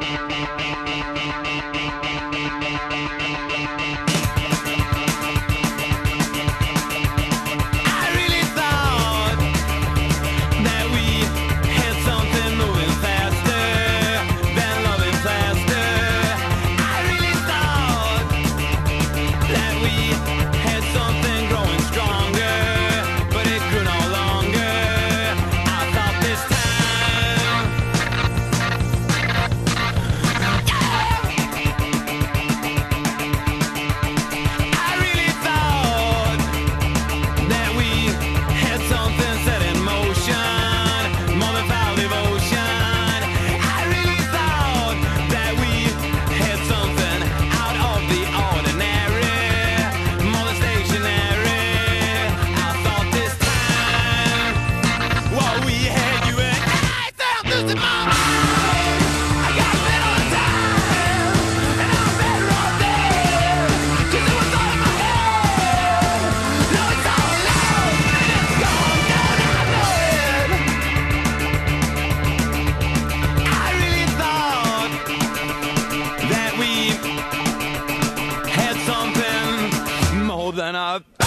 Thank than a uh,